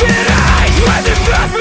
Open eyes when there's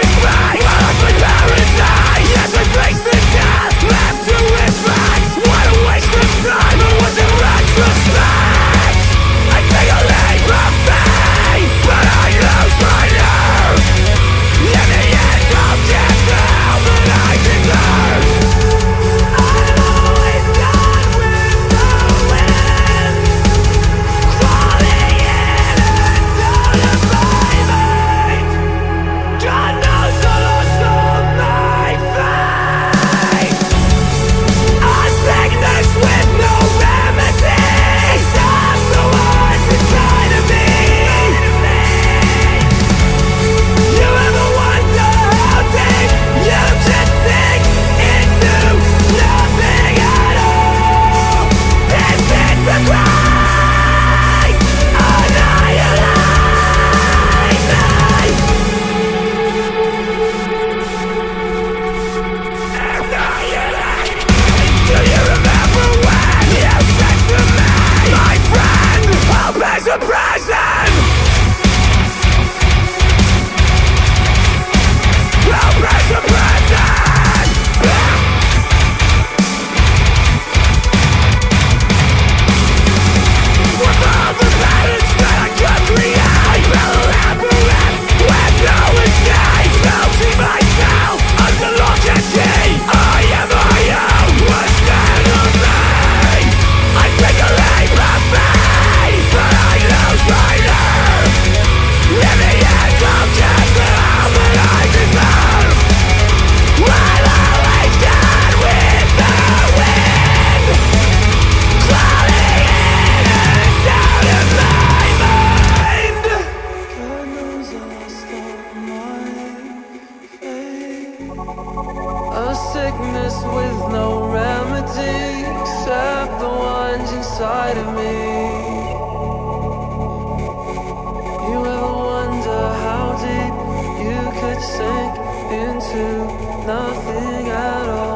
A sickness with no remedy except the ones inside of me. You ever wonder how deep you could sink into nothing at all?